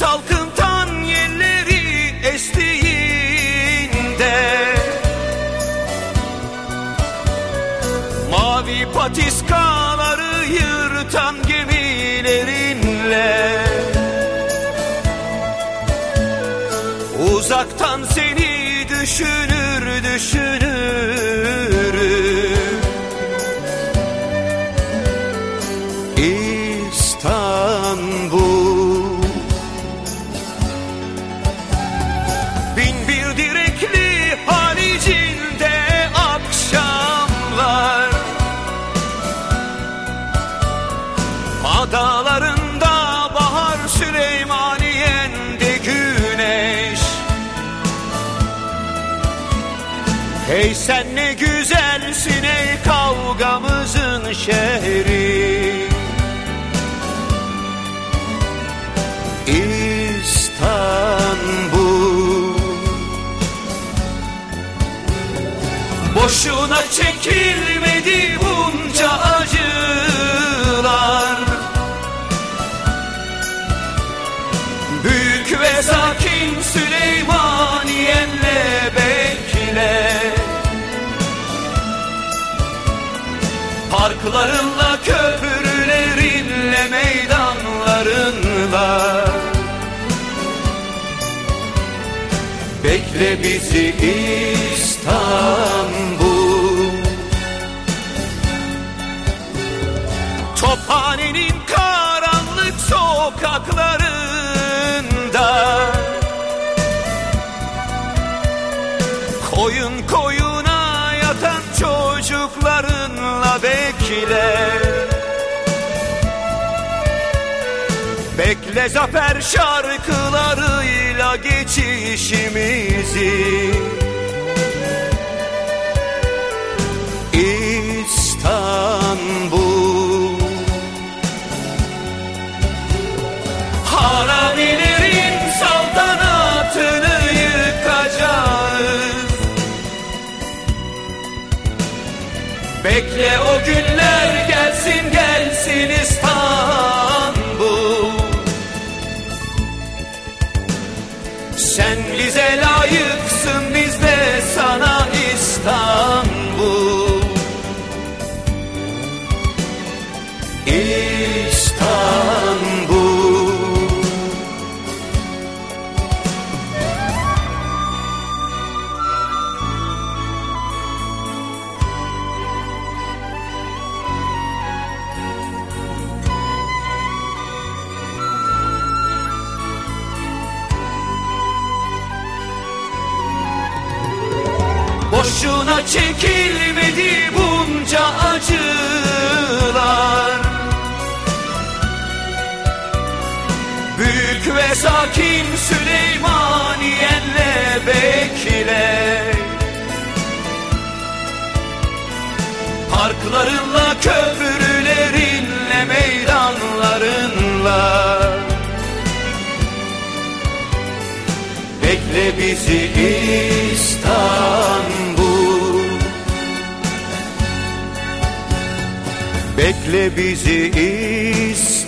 salkım tan yelleri estiğinde. Mavi patiskaları yırtan gemilerinle. Uzaktan seni düşünür Adalarında bahar Süleymaniye'nde güneş. Hey sen ne güzelsin ey kavgamızın şehri. İstanbul. Boşuna çekilmedi bunca sakin Süleymaniye'nle bekle Parklarınla, köprülerinle, meydanlarınla Bekle bizi İstanbul. Tophanenin karanlık sokaklarında Koyun koyuna yatan çocuklarınla bekle. Bekle zafer şarkılarıyla geçişimizi Bekle o günler gelsin gelsin İstanbul Boşuna çekilmedi bunca acılar. Büyük ve sakin Süleymaniye'nle bekle. Parklarınla, köprülerinle, meydanlarınla. Bekle bizi İstanbul Bekle bizi İstanbul